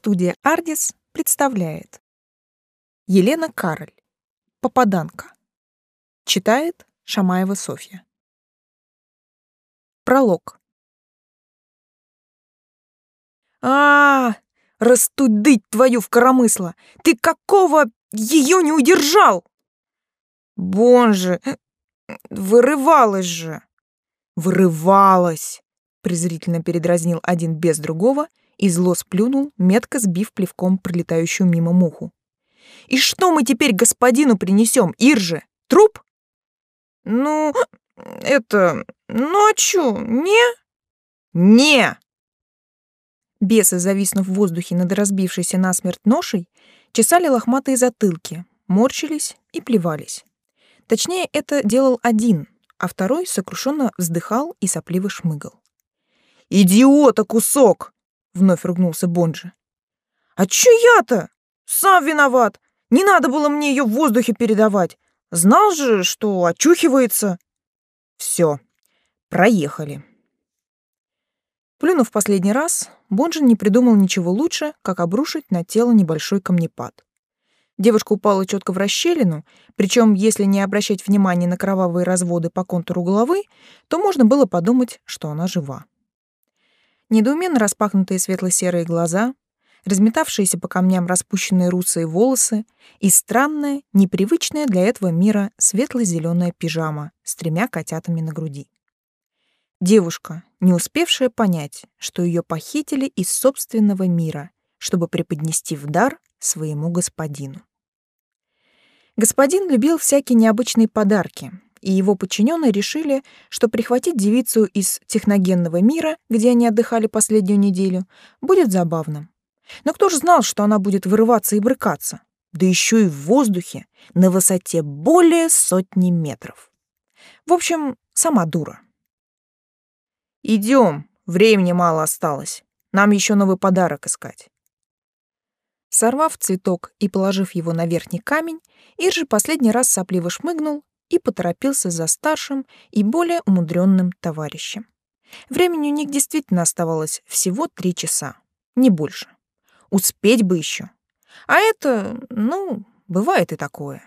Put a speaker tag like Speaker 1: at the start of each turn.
Speaker 1: Студия «Ардис» представляет Елена Кароль Попаданка Читает Шамаева Софья Пролог а, -а, -а Растудыть твою в коромысло! Ты какого ее не удержал? Боже, вырывалась же! Вырывалась! презрительно передразнил один без другого и зло сплюнул, метко сбив плевком пролетающую мимо муху. «И что мы теперь господину принесем, Ирже? Труп?» «Ну, это... ночью, не?» «Не!» Бесы, зависнув в воздухе над разбившейся насмерть ношей, чесали лохматые затылки, морщились и плевались. Точнее, это делал один, а второй сокрушенно вздыхал и сопливо шмыгал. «Идиота кусок!» — вновь ругнулся Бонджи. «А чё я-то? Сам виноват. Не надо было мне ее в воздухе передавать. Знал же, что очухивается». Все, проехали. Плюнув последний раз, Бонджин не придумал ничего лучше, как обрушить на тело небольшой камнепад. Девушка упала четко в расщелину, причем, если не обращать внимания на кровавые разводы по контуру головы, то можно было подумать, что она жива недоуменно распахнутые светло-серые глаза, разметавшиеся по камням распущенные русые волосы и странная, непривычная для этого мира светло-зеленая пижама с тремя котятами на груди. Девушка, не успевшая понять, что ее похитили из собственного мира, чтобы преподнести в дар своему господину. Господин любил всякие необычные подарки, и его подчиненные решили, что прихватить девицу из техногенного мира, где они отдыхали последнюю неделю, будет забавным. Но кто же знал, что она будет вырываться и брыкаться? Да еще и в воздухе, на высоте более сотни метров. В общем, сама дура. Идем, времени мало осталось. Нам еще новый подарок искать. Сорвав цветок и положив его на верхний камень, Иржи последний раз сопливо шмыгнул и поторопился за старшим и более умудренным товарищем. Времени у них действительно оставалось всего три часа, не больше. Успеть бы еще. А это, ну, бывает и такое.